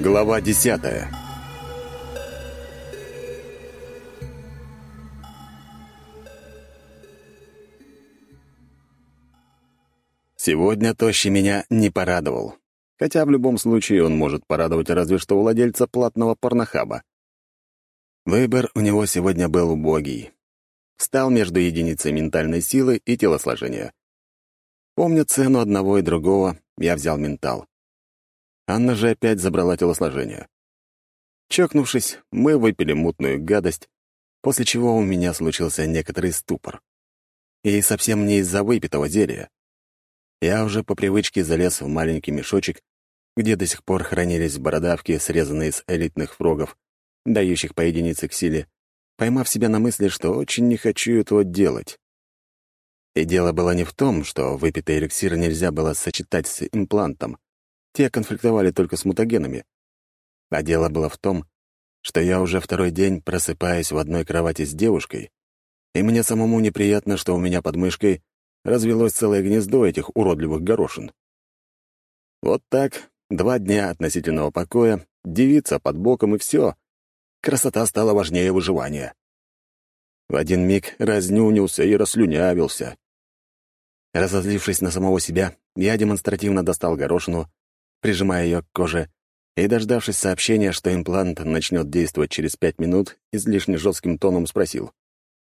Глава десятая Сегодня Тощий меня не порадовал. Хотя в любом случае он может порадовать разве что владельца платного порнохаба. Выбор у него сегодня был убогий. Встал между единицей ментальной силы и телосложения. Помню цену одного и другого, я взял ментал. Анна же опять забрала телосложение. Чокнувшись, мы выпили мутную гадость, после чего у меня случился некоторый ступор. И совсем не из-за выпитого зелья. Я уже по привычке залез в маленький мешочек, где до сих пор хранились бородавки, срезанные с элитных фрогов, дающих по единице к силе, поймав себя на мысли, что очень не хочу этого делать. И дело было не в том, что выпитый эликсир нельзя было сочетать с имплантом. Те конфликтовали только с мутагенами. А дело было в том, что я уже второй день просыпаюсь в одной кровати с девушкой, и мне самому неприятно, что у меня под мышкой развелось целое гнездо этих уродливых горошин. Вот так, два дня относительного покоя, девица под боком и все. Красота стала важнее выживания. В один миг разнюнился и расслюнявился. Разозлившись на самого себя, я демонстративно достал горошину, прижимая ее к коже, и, дождавшись сообщения, что имплант начнет действовать через пять минут, излишне жестким тоном спросил.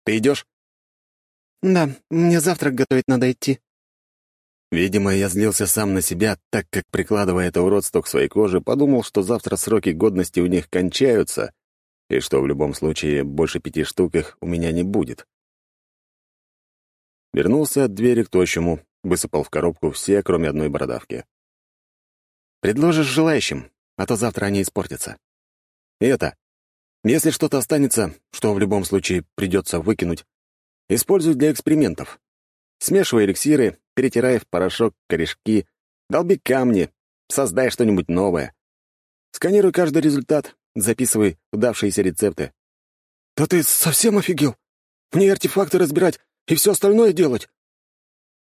«Ты идешь?» «Да, мне завтрак готовить надо идти». Видимо, я злился сам на себя, так как, прикладывая это уродство к своей коже, подумал, что завтра сроки годности у них кончаются, и что в любом случае больше пяти штук их у меня не будет. Вернулся от двери к тощему, высыпал в коробку все, кроме одной бородавки. «Предложишь желающим, а то завтра они испортятся. И это, если что-то останется, что в любом случае придется выкинуть, используй для экспериментов. Смешивай эликсиры, перетирай в порошок корешки, долби камни, создай что-нибудь новое. Сканируй каждый результат, записывай удавшиеся рецепты. «Да ты совсем офигел? Мне артефакты разбирать и все остальное делать?»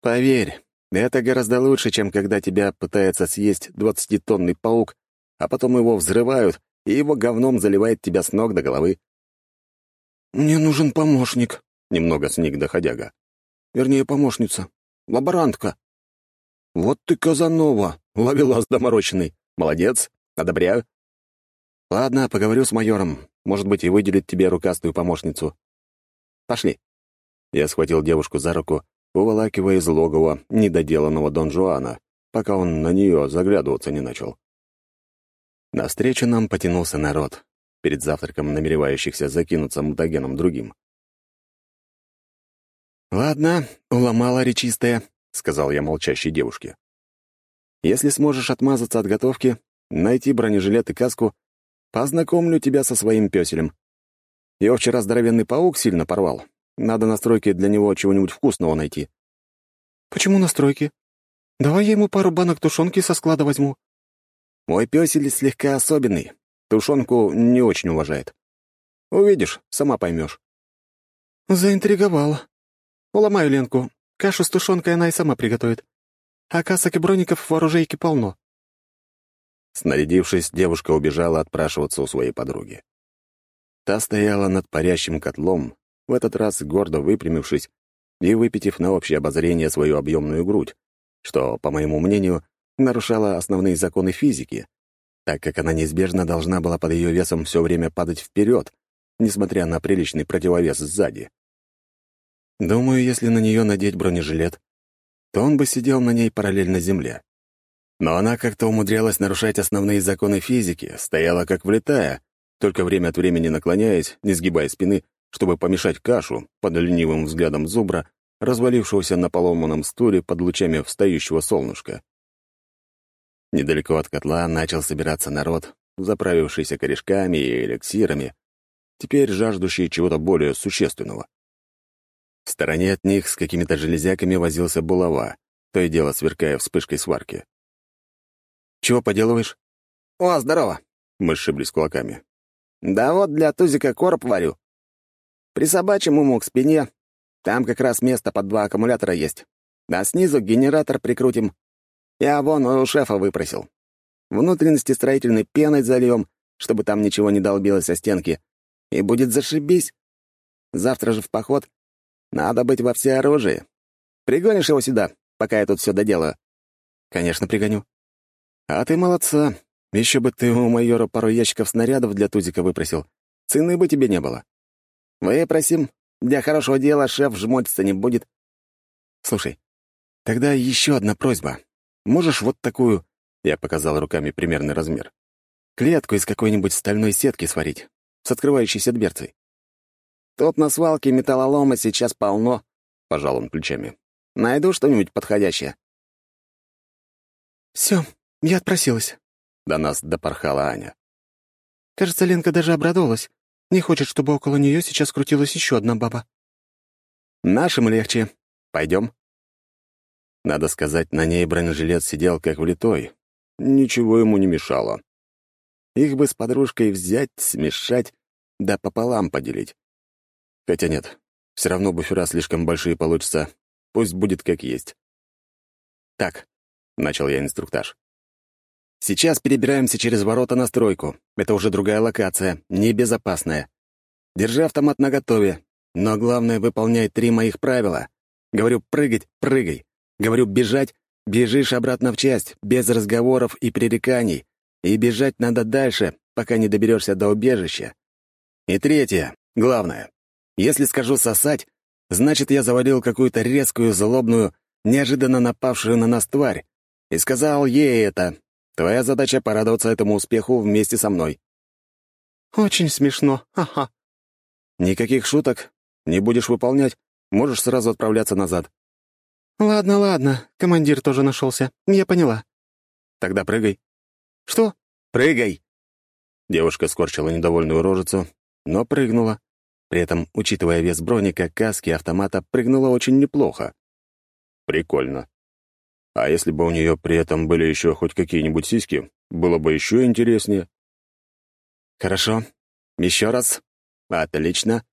«Поверь, это гораздо лучше, чем когда тебя пытается съесть двадцатитонный паук, а потом его взрывают, и его говном заливает тебя с ног до головы». «Мне нужен помощник», — немного сник доходяга. «Вернее, помощница. Лаборантка». «Вот ты, Казанова, ловелас доморощенный. Молодец, одобряю». «Ладно, поговорю с майором. Может быть, и выделит тебе рукастую помощницу. Пошли». Я схватил девушку за руку, уволакивая из логова недоделанного Дон Жуана, пока он на нее заглядываться не начал. Навстречу нам потянулся народ, перед завтраком намеревающихся закинуться мутагеном другим. «Ладно, уломала речистая», — сказал я молчащей девушке. «Если сможешь отмазаться от готовки, найти бронежилет и каску, познакомлю тебя со своим пёселем. Его вчера здоровенный паук сильно порвал, надо настройки для него чего-нибудь вкусного найти». «Почему настройки? Давай я ему пару банок тушенки со склада возьму». «Мой пёсель слегка особенный. Тушенку не очень уважает. Увидишь, сама поймешь». «Заинтриговала. Уломаю Ленку. Кашу с тушенкой она и сама приготовит. А касок и броников в оружейке полно». Снарядившись, девушка убежала отпрашиваться у своей подруги. Та стояла над парящим котлом, в этот раз гордо выпрямившись и выпитив на общее обозрение свою объемную грудь, что, по моему мнению, нарушало основные законы физики, так как она неизбежно должна была под ее весом все время падать вперед, несмотря на приличный противовес сзади. Думаю, если на нее надеть бронежилет, то он бы сидел на ней параллельно земле. Но она как-то умудрялась нарушать основные законы физики, стояла как влетая, только время от времени наклоняясь, не сгибая спины, чтобы помешать кашу под ленивым взглядом зубра, развалившегося на поломанном стуле под лучами встающего солнышка. Недалеко от котла начал собираться народ, заправившийся корешками и эликсирами, теперь жаждущий чего-то более существенного. В стороне от них с какими-то железяками возился булава, то и дело сверкая вспышкой сварки. «Чего поделываешь?» «О, здорово!» — мы сшиблись кулаками. «Да вот для тузика короб варю. Присобачим ему к спине. Там как раз место под два аккумулятора есть. А снизу генератор прикрутим. Я вон у шефа выпросил. внутренности строительной пеной зальем, чтобы там ничего не долбилось о стенки, и будет зашибись. Завтра же в поход. Надо быть во всеоружии. Пригонишь его сюда, пока я тут все доделаю?» «Конечно, пригоню». «А ты молодца. Еще бы ты у майора пару ящиков снарядов для тузика выпросил. Цены бы тебе не было». «Выпросим. Для хорошего дела шеф жмотиться не будет». «Слушай, тогда еще одна просьба. Можешь вот такую...» Я показал руками примерный размер. «Клетку из какой-нибудь стальной сетки сварить, с открывающейся дверцей». «Тут на свалке металлолома сейчас полно», — пожал он плечами. «Найду что-нибудь подходящее». «Все, я отпросилась», — до нас допорхала Аня. «Кажется, Ленка даже обрадовалась. Не хочет, чтобы около нее сейчас крутилась еще одна баба». «Нашим легче. Пойдем». Надо сказать, на ней бронежилет сидел как влитой. Ничего ему не мешало. Их бы с подружкой взять, смешать, да пополам поделить. Хотя нет, все равно буфера слишком большие получатся. Пусть будет как есть. «Так», — начал я инструктаж. «Сейчас перебираемся через ворота на стройку. Это уже другая локация, небезопасная. Держи автомат наготове, но главное — выполняй три моих правила. Говорю, прыгать — прыгай. Говорю, бежать — бежишь обратно в часть, без разговоров и пререканий. И бежать надо дальше, пока не доберешься до убежища. И третье, главное. Если скажу «сосать», значит, я завалил какую-то резкую, злобную, неожиданно напавшую на нас тварь, и сказал ей это. Твоя задача — порадоваться этому успеху вместе со мной. «Очень смешно, ага». «Никаких шуток. Не будешь выполнять, можешь сразу отправляться назад». «Ладно, ладно, командир тоже нашелся. Я поняла». «Тогда прыгай». «Что?» «Прыгай!» Девушка скорчила недовольную рожицу, но прыгнула. При этом, учитывая вес броника, каски автомата, прыгнула очень неплохо. Прикольно. А если бы у нее при этом были еще хоть какие-нибудь сиськи, было бы еще интереснее. Хорошо. Еще раз. Отлично.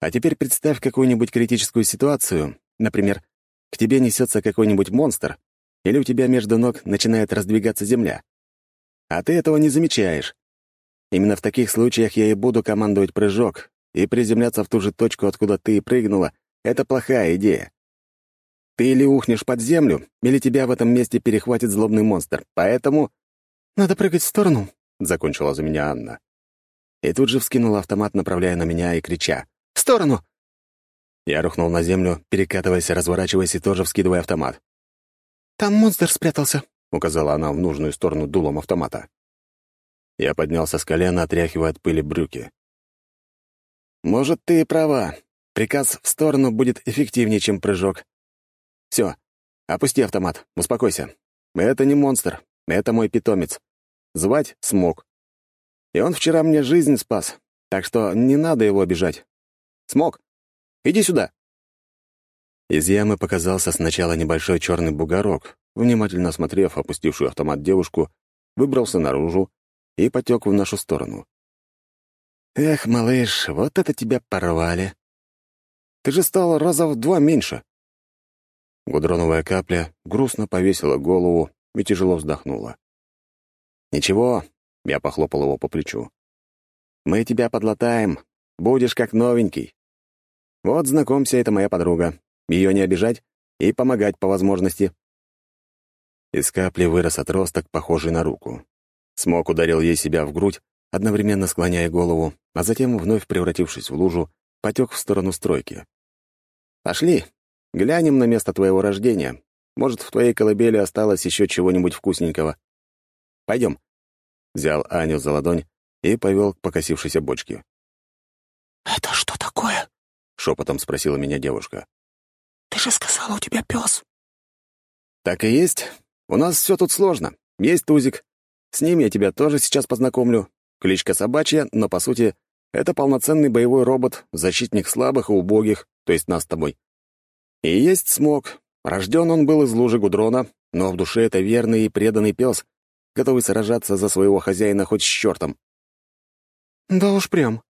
А теперь представь какую-нибудь критическую ситуацию. Например, к тебе несется какой-нибудь монстр, или у тебя между ног начинает раздвигаться земля. А ты этого не замечаешь. Именно в таких случаях я и буду командовать прыжок, и приземляться в ту же точку, откуда ты прыгнула, — это плохая идея. Ты или ухнешь под землю, или тебя в этом месте перехватит злобный монстр. Поэтому... «Надо прыгать в сторону», — закончила за меня Анна. И тут же вскинула автомат, направляя на меня и крича. «В сторону!» Я рухнул на землю, перекатываясь, разворачиваясь и тоже вскидывая автомат. «Там монстр спрятался», — указала она в нужную сторону дулом автомата. Я поднялся с колена, отряхивая от пыли брюки. «Может, ты и права. Приказ в сторону будет эффективнее, чем прыжок. Все, опусти автомат, успокойся. Это не монстр, это мой питомец. Звать Смок. И он вчера мне жизнь спас, так что не надо его обижать. Смок, иди сюда!» Из ямы показался сначала небольшой черный бугорок. Внимательно осмотрев опустившую автомат девушку, выбрался наружу и потек в нашу сторону. «Эх, малыш, вот это тебя порвали! Ты же стал раза в два меньше!» Гудроновая капля грустно повесила голову и тяжело вздохнула. «Ничего», — я похлопал его по плечу. «Мы тебя подлатаем, будешь как новенький. Вот, знакомься, это моя подруга. Ее не обижать и помогать по возможности». Из капли вырос отросток, похожий на руку. Смок ударил ей себя в грудь, одновременно склоняя голову, а затем, вновь превратившись в лужу, потек в сторону стройки. «Пошли, глянем на место твоего рождения. Может, в твоей колыбели осталось еще чего-нибудь вкусненького. Пойдем». Взял Аню за ладонь и повел к покосившейся бочке. «Это что такое?» — шепотом спросила меня девушка. «Ты же сказала, у тебя пес». «Так и есть. У нас все тут сложно. Есть Тузик. С ним я тебя тоже сейчас познакомлю. Кличка собачья, но, по сути, это полноценный боевой робот, защитник слабых и убогих, то есть нас с тобой. И есть Смог. Рожден он был из лужи гудрона, но в душе это верный и преданный пес, готовый сражаться за своего хозяина хоть с чертом. «Да уж прям».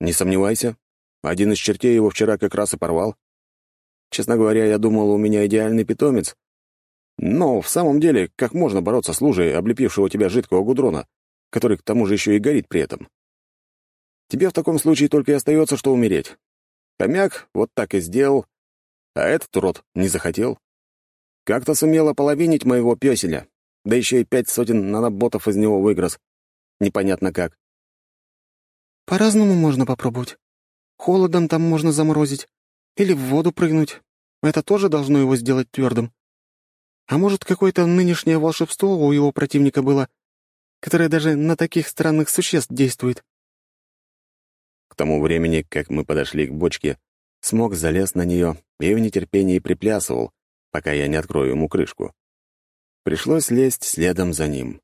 «Не сомневайся. Один из чертей его вчера как раз и порвал. Честно говоря, я думал, у меня идеальный питомец. Но в самом деле, как можно бороться с лужей, облепившего тебя жидкого гудрона, который к тому же еще и горит при этом? Тебе в таком случае только и остается, что умереть. Хомяк вот так и сделал, а этот урод не захотел. Как-то сумел ополовинить моего пёселя, да еще и пять сотен наноботов из него выгрыз. Непонятно как. По-разному можно попробовать. Холодом там можно заморозить. Или в воду прыгнуть. Это тоже должно его сделать твердым. А может, какое-то нынешнее волшебство у его противника было, которое даже на таких странных существ действует. К тому времени, как мы подошли к бочке, Смог залез на нее и в нетерпении приплясывал, пока я не открою ему крышку. Пришлось лезть следом за ним.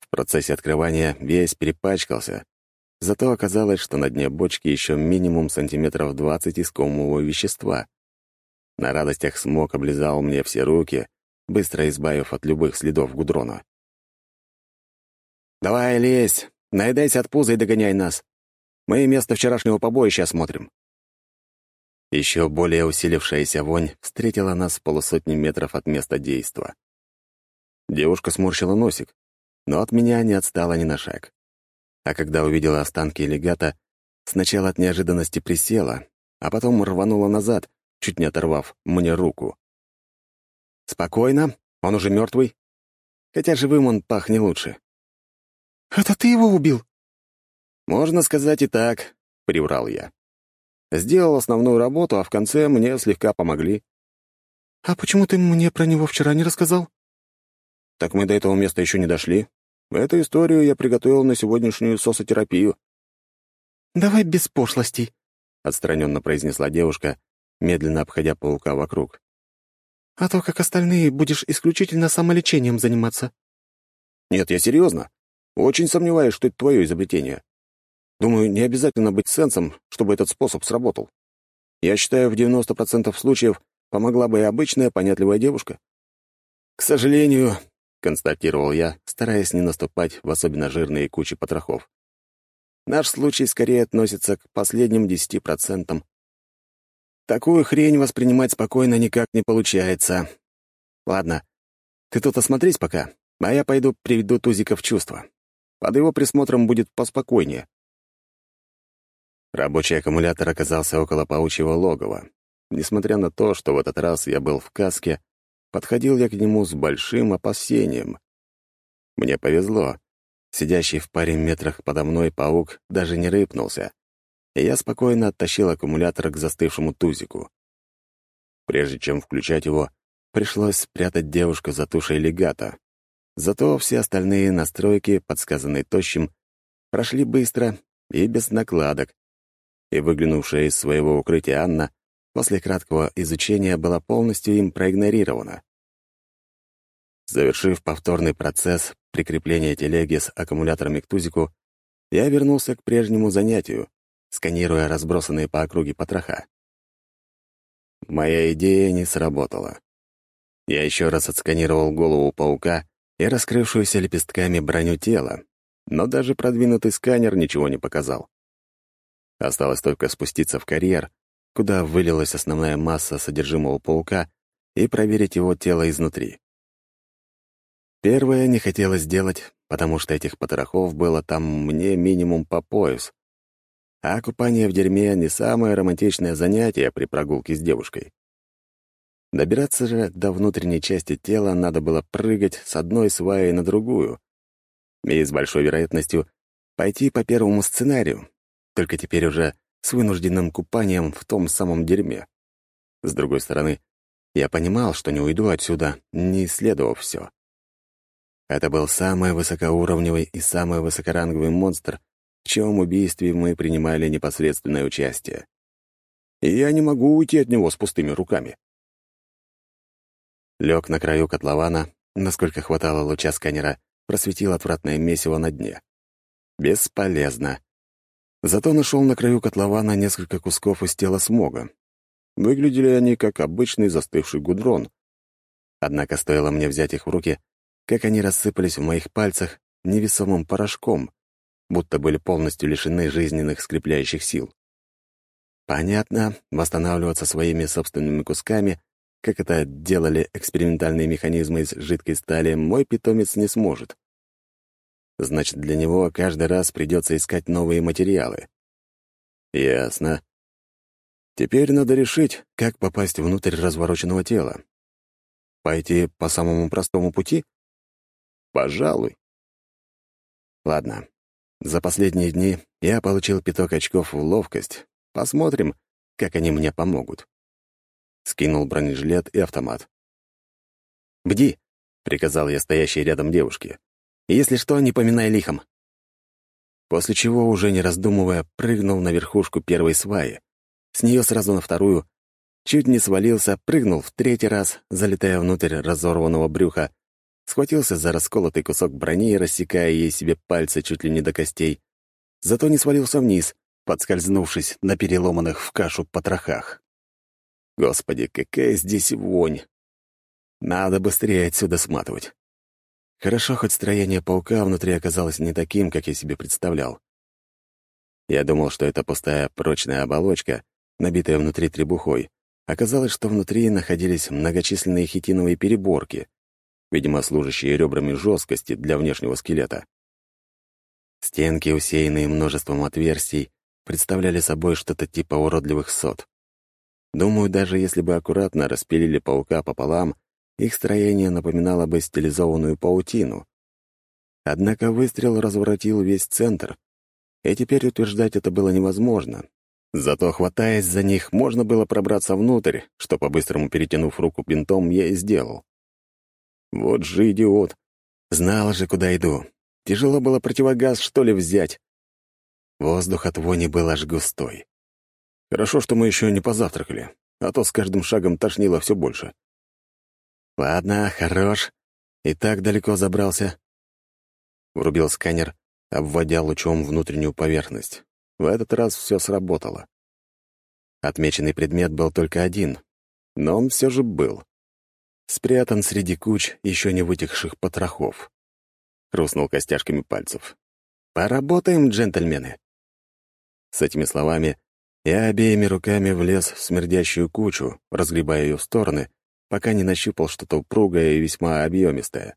В процессе открывания весь перепачкался, зато оказалось, что на дне бочки еще минимум сантиметров двадцать искомого вещества. На радостях смог облизал мне все руки, быстро избавив от любых следов гудрона. «Давай лезь, наедайся от пуза и догоняй нас. Мы место вчерашнего побоища осмотрим». Еще более усилившаяся вонь встретила нас в полусотни метров от места действа. Девушка сморщила носик, но от меня не отстала ни на шаг. А когда увидела останки легата, сначала от неожиданности присела, а потом рванула назад, чуть не оторвав мне руку. «Спокойно, он уже мертвый. Хотя живым он пах не лучше». «Это ты его убил?» «Можно сказать и так», — приврал я. Сделал основную работу, а в конце мне слегка помогли. «А почему ты мне про него вчера не рассказал?» «Так мы до этого места еще не дошли. Эту историю я приготовил на сегодняшнюю сосотерапию». «Давай без пошлостей», — отстраненно произнесла девушка, медленно обходя паука вокруг. «А то, как остальные, будешь исключительно самолечением заниматься». «Нет, я серьезно. Очень сомневаюсь, что это твое изобретение. Думаю, не обязательно быть сенсом, чтобы этот способ сработал. Я считаю, в 90% случаев помогла бы и обычная понятливая девушка. К сожалению, — констатировал я, стараясь не наступать в особенно жирные кучи потрохов. Наш случай скорее относится к последним 10%. Такую хрень воспринимать спокойно никак не получается. Ладно, ты тут осмотрись пока, а я пойду приведу Тузика в чувство. Под его присмотром будет поспокойнее. Рабочий аккумулятор оказался около паучьего логова. Несмотря на то, что в этот раз я был в каске, подходил я к нему с большим опасением. Мне повезло. Сидящий в паре метрах подо мной паук даже не рыпнулся, и я спокойно оттащил аккумулятор к застывшему тузику. Прежде чем включать его, пришлось спрятать девушку за тушей легата. Зато все остальные настройки, подсказанные тощим, прошли быстро и без накладок, и выглянувшая из своего укрытия Анна после краткого изучения была полностью им проигнорирована. Завершив повторный процесс прикрепления телеги с аккумуляторами к тузику, я вернулся к прежнему занятию, сканируя разбросанные по округе потроха. Моя идея не сработала. Я еще раз отсканировал голову паука и раскрывшуюся лепестками броню тела, но даже продвинутый сканер ничего не показал. Осталось только спуститься в карьер, куда вылилась основная масса содержимого паука, и проверить его тело изнутри. Первое не хотелось сделать, потому что этих потрохов было там мне минимум по пояс. А купание в дерьме — не самое романтичное занятие при прогулке с девушкой. Добираться же до внутренней части тела надо было прыгать с одной сваи на другую. И с большой вероятностью пойти по первому сценарию, только теперь уже с вынужденным купанием в том самом дерьме. С другой стороны, я понимал, что не уйду отсюда, не исследовав все. Это был самый высокоуровневый и самый высокоранговый монстр, в чьем убийстве мы принимали непосредственное участие. И я не могу уйти от него с пустыми руками. Лег на краю котлована, насколько хватало луча сканера, просветил отвратное месиво на дне. Бесполезно. Зато нашел на краю котлована несколько кусков из тела смога. Выглядели они как обычный застывший гудрон. Однако стоило мне взять их в руки, как они рассыпались в моих пальцах невесомым порошком, будто были полностью лишены жизненных скрепляющих сил. Понятно, восстанавливаться своими собственными кусками как это делали экспериментальные механизмы из жидкой стали, мой питомец не сможет. Значит, для него каждый раз придется искать новые материалы. Ясно. Теперь надо решить, как попасть внутрь развороченного тела. Пойти по самому простому пути? Пожалуй. Ладно. За последние дни я получил пяток очков в ловкость. Посмотрим, как они мне помогут. Скинул бронежилет и автомат. «Бди!» — приказал я стоящей рядом девушке. «Если что, не поминай лихом». После чего, уже не раздумывая, прыгнул на верхушку первой сваи. С нее сразу на вторую. Чуть не свалился, прыгнул в третий раз, залетая внутрь разорванного брюха, схватился за расколотый кусок брони, рассекая ей себе пальцы чуть ли не до костей. Зато не свалился вниз, подскользнувшись на переломанных в кашу потрохах. Господи, какая здесь вонь! Надо быстрее отсюда сматывать. Хорошо, хоть строение паука внутри оказалось не таким, как я себе представлял. Я думал, что это пустая прочная оболочка, набитая внутри требухой. Оказалось, что внутри находились многочисленные хитиновые переборки, видимо, служащие ребрами жесткости для внешнего скелета. Стенки, усеянные множеством отверстий, представляли собой что-то типа уродливых сот. Думаю, даже если бы аккуратно распилили паука пополам, их строение напоминало бы стилизованную паутину. Однако выстрел разворотил весь центр, и теперь утверждать это было невозможно. Зато, хватаясь за них, можно было пробраться внутрь, что, по-быстрому перетянув руку бинтом, я и сделал. Вот же идиот. Знал же, куда иду. Тяжело было противогаз, что ли, взять. Воздух от вони был аж густой. Хорошо, что мы еще не позавтракали, а то с каждым шагом тошнило все больше. Ладно, хорош. И так далеко забрался. Врубил сканер, обводя лучом внутреннюю поверхность. В этот раз все сработало. Отмеченный предмет был только один, но он все же был спрятан среди куч еще не вытекших потрохов. Хрустнул костяшками пальцев. «Поработаем, джентльмены!» С этими словами я обеими руками влез в смердящую кучу, разгребая ее в стороны, пока не нащупал что-то упругое и весьма объемистое.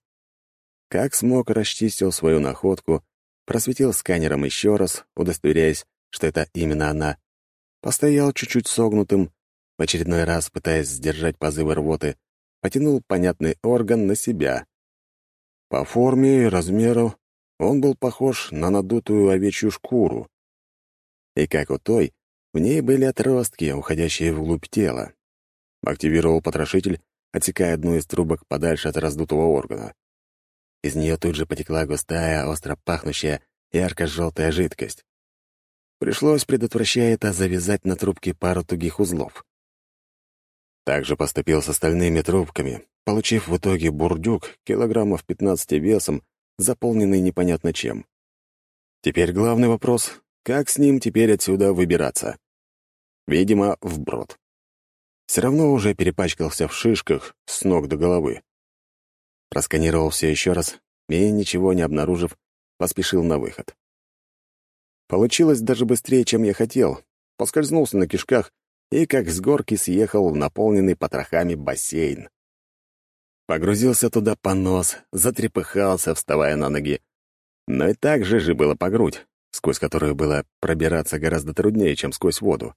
Как смог, расчистил свою находку, просветил сканером еще раз, удостоверяясь, что это именно она, постоял чуть-чуть согнутым, в очередной раз пытаясь сдержать позывы рвоты, потянул понятный орган на себя. По форме и размеру он был похож на надутую овечью шкуру. И как у той, в ней были отростки, уходящие вглубь тела. Активировал потрошитель, отсекая одну из трубок подальше от раздутого органа. Из нее тут же потекла густая, остро пахнущая, ярко-желтая жидкость. Пришлось, предотвращая это, завязать на трубке пару тугих узлов. Также поступил с остальными трубками, получив в итоге бурдюк килограммов 15 весом, заполненный непонятно чем. Теперь главный вопрос — как с ним теперь отсюда выбираться? Видимо, вброд. Все равно уже перепачкался в шишках с ног до головы. Просканировал все еще раз и, ничего не обнаружив, поспешил на выход. Получилось даже быстрее, чем я хотел. Поскользнулся на кишках и как с горки съехал в наполненный потрохами бассейн. Погрузился туда по нос, затрепыхался, вставая на ноги. Но и так же же было по грудь, сквозь которую было пробираться гораздо труднее, чем сквозь воду.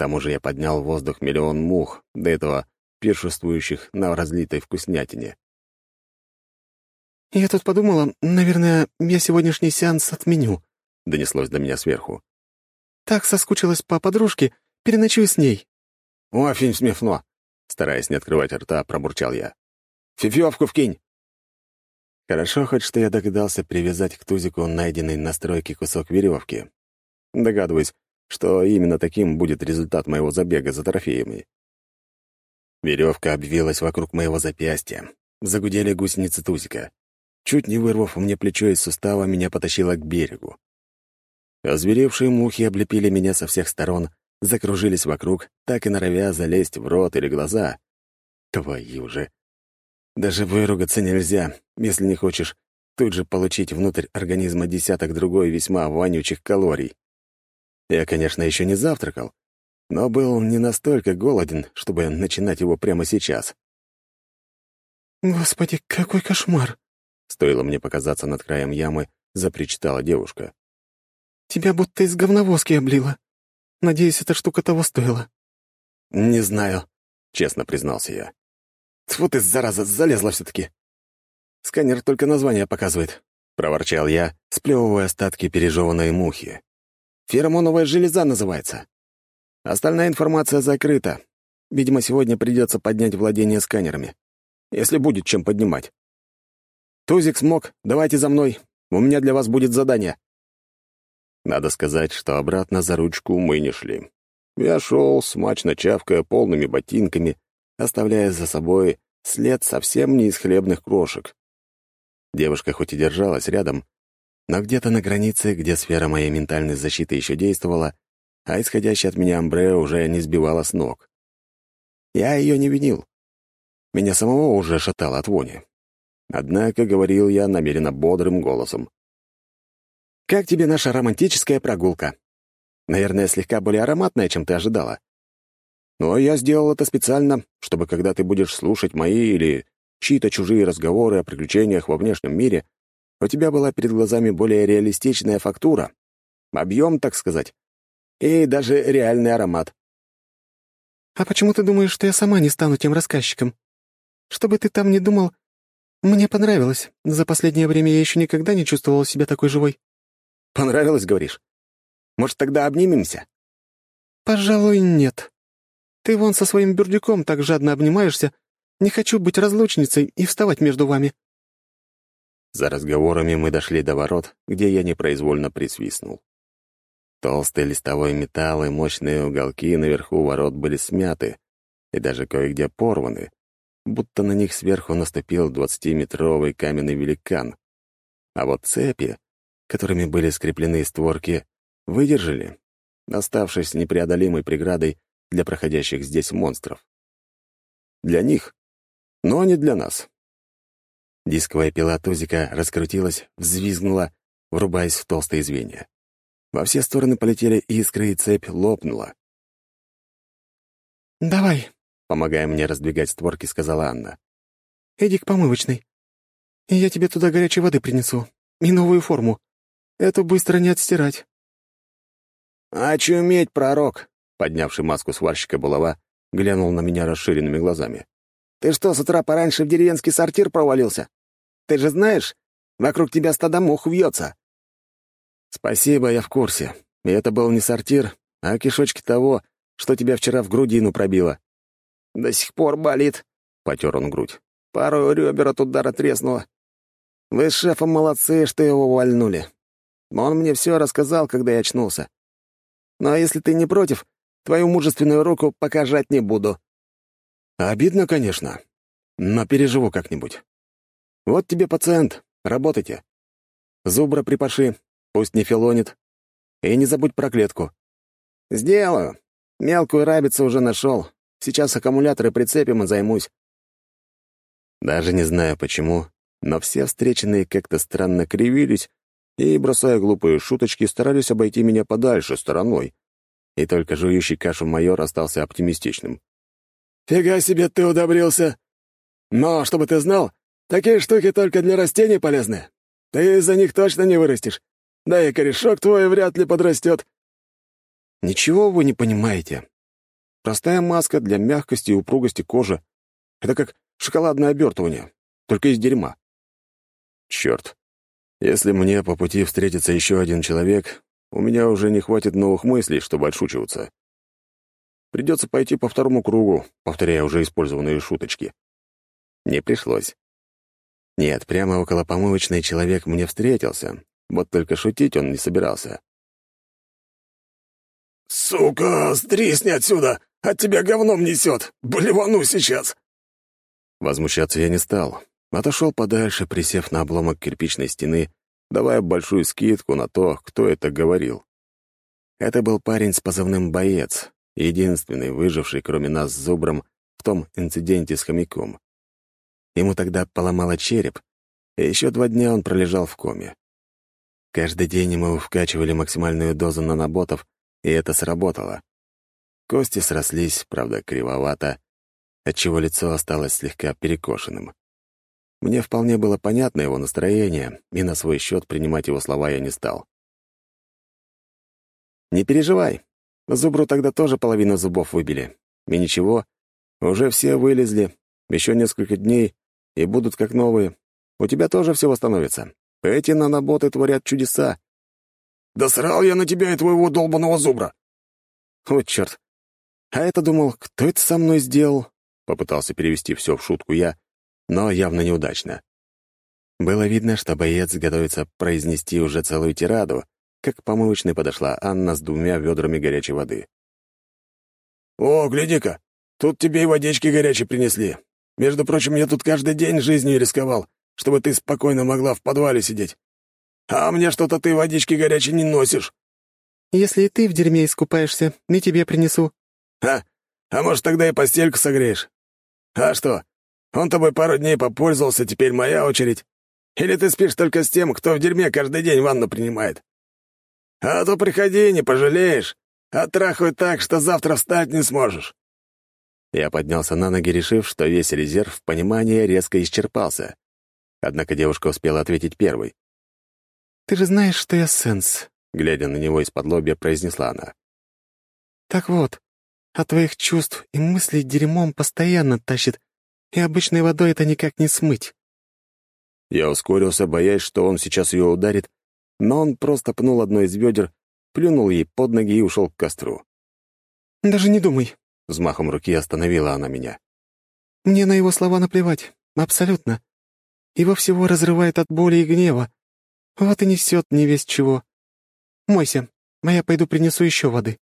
Тому же я поднял в воздух миллион мух, до этого пиршествующих на разлитой вкуснятине. «Я тут подумала, наверное, я сегодняшний сеанс отменю», — донеслось до меня сверху. «Так соскучилась по подружке, Переночуй с ней». «Очень смешно», — стараясь не открывать рта, пробурчал я. «Фифёвку вкинь!» Хорошо хоть, что я догадался привязать к тузику найденный на стройке кусок веревки. Догадываюсь, что именно таким будет результат моего забега за трофеями. Веревка обвилась вокруг моего запястья. Загудели гусеницы тузика. Чуть не вырвав мне плечо из сустава, меня потащило к берегу. Озверевшие мухи облепили меня со всех сторон, закружились вокруг, так и норовя залезть в рот или глаза. Твою же! Даже выругаться нельзя, если не хочешь тут же получить внутрь организма десяток другой весьма вонючих калорий. Я, конечно, еще не завтракал, но был не настолько голоден, чтобы начинать его прямо сейчас. «Господи, какой кошмар!» Стоило мне показаться над краем ямы, запричитала девушка. «Тебя будто из говновозки облила. Надеюсь, эта штука того стоила». «Не знаю», — честно признался я. «Тьфу ты, зараза, залезла все-таки. Сканер только название показывает», — проворчал я, сплевывая остатки пережеванной мухи. «Феромоновая железа называется. Остальная информация закрыта. Видимо, сегодня придется поднять владение сканерами. Если будет чем поднимать. Тузик смог, давайте за мной. У меня для вас будет задание». Надо сказать, что обратно за ручку мы не шли. Я шел, смачно чавкая полными ботинками, оставляя за собой след совсем не из хлебных крошек. Девушка хоть и держалась рядом, но где-то на границе, где сфера моей ментальной защиты еще действовала, а исходящая от меня амбре уже не сбивала с ног. Я ее не винил. Меня самого уже шатало от вони. Однако говорил я намеренно бодрым голосом. «Как тебе наша романтическая прогулка?» Наверное, слегка более ароматная, чем ты ожидала. Но я сделал это специально, чтобы когда ты будешь слушать мои или чьи-то чужие разговоры о приключениях во внешнем мире, у тебя была перед глазами более реалистичная фактура, объем, так сказать, и даже реальный аромат. «А почему ты думаешь, что я сама не стану тем рассказчиком? Что бы ты там ни думал, мне понравилось. За последнее время я еще никогда не чувствовала себя такой живой». «Понравилось, говоришь? Может, тогда обнимемся?» «Пожалуй, нет. Ты вон со своим бюрдюком так жадно обнимаешься. Не хочу быть разлучницей и вставать между вами». За разговорами мы дошли до ворот, где я непроизвольно присвистнул. Толстый листовой металл и мощные уголки наверху ворот были смяты и даже кое-где порваны, будто на них сверху наступил двадцатиметровый каменный великан. А вот цепи, которыми были скреплены створки, выдержали, оставшись непреодолимой преградой для проходящих здесь монстров. Для них, но не для нас. Дисковая пила Тузика раскрутилась, взвизгнула, врубаясь в толстые звенья. Во все стороны полетели искры, и цепь лопнула. «Давай», — помогая мне раздвигать створки, сказала Анна. «Иди к помывочной. И я тебе туда горячей воды принесу. И новую форму. Эту быстро не отстирать». «Очуметь, пророк!» — поднявший маску сварщика булава, глянул на меня расширенными глазами. «Ты что, с утра пораньше в деревенский сортир провалился? Ты же знаешь, вокруг тебя стадо мух вьется». «Спасибо, я в курсе. И это был не сортир, а кишочки того, что тебя вчера в грудину пробило». «До сих пор болит», — потер он грудь. «Пару ребер от удара треснуло. Вы с шефом молодцы, что его вальнули. Он мне все рассказал, когда я очнулся. Но если ты не против, твою мужественную руку покажать не буду». «Обидно, конечно, но переживу как-нибудь. Вот тебе пациент, работайте. Зубра припаши, пусть не филонит. И не забудь про клетку». «Сделаю. Мелкую рабицу уже нашел. Сейчас аккумуляторы прицепим и займусь». Даже не знаю почему, но все встреченные как-то странно кривились и, бросая глупые шуточки, старались обойти меня подальше, стороной. И только жующий кашу майор остался оптимистичным. «Фига себе ты удобрился! Но, чтобы ты знал, такие штуки только для растений полезны. Ты из-за них точно не вырастешь. Да и корешок твой вряд ли подрастет». «Ничего вы не понимаете. Простая маска для мягкости и упругости кожи. Это как шоколадное обертывание, только из дерьма». Черт, если мне по пути встретится еще один человек, у меня уже не хватит новых мыслей, чтобы отшучиваться. Придется пойти по второму кругу, повторяя уже использованные шуточки. Не пришлось. Нет, прямо около помывочной человек мне встретился, вот только шутить он не собирался. «Сука, стрисни отсюда! От тебя говном несет! Блевану сейчас!» Возмущаться я не стал, Отошел подальше, присев на обломок кирпичной стены, давая большую скидку на то, кто это говорил. Это был парень с позывным «Боец», единственный выживший, кроме нас с Зубром, в том инциденте с хомяком. Ему тогда поломало череп, и еще два дня он пролежал в коме. Каждый день ему вкачивали максимальную дозу наноботов, и это сработало. Кости срослись, правда, кривовато, отчего лицо осталось слегка перекошенным. Мне вполне было понятно его настроение, и на свой счет принимать его слова я не стал. «Не переживай. Зубру тогда тоже половину зубов выбили. И ничего, уже все вылезли. Еще несколько дней, и будут как новые. У тебя тоже все восстановится. Эти наноботы творят чудеса». «Да срал я на тебя и твоего долбаного зубра!» «Вот черт! А это думал, кто это со мной сделал?» Попытался перевести все в шутку я, но явно неудачно. Было видно, что боец готовится произнести уже целую тираду, как к помывочной подошла Анна с двумя ведрами горячей воды. «О, гляди-ка, тут тебе и водички горячей принесли. Между прочим, я тут каждый день жизнью рисковал, чтобы ты спокойно могла в подвале сидеть. А мне что-то ты водички горячей не носишь». «Если и ты в дерьме искупаешься, и тебе принесу». «А, а может, тогда и постельку согреешь? А что, он тобой пару дней попользовался, теперь моя очередь. Или ты спишь только с тем, кто в дерьме каждый день ванну принимает? А то приходи, не пожалеешь. Оттрахаю так, что завтра встать не сможешь». Я поднялся на ноги, решив, что весь резерв понимания резко исчерпался. Однако девушка успела ответить первой. «Ты же знаешь, что я сенс», — глядя на него из-под лобья, произнесла она. «Так вот, от твоих чувств и мыслей дерьмом постоянно тащит, и обычной водой это никак не смыть». Я ускорился, боясь, что он сейчас ее ударит, но он просто пнул одно из ведер, плюнул ей под ноги и ушел к костру. «Даже не думай», — взмахом руки остановила она меня. «Мне на его слова наплевать. Абсолютно. Его всего разрывает от боли и гнева. Вот и несет не весь чего. Мойся, а я пойду принесу еще воды».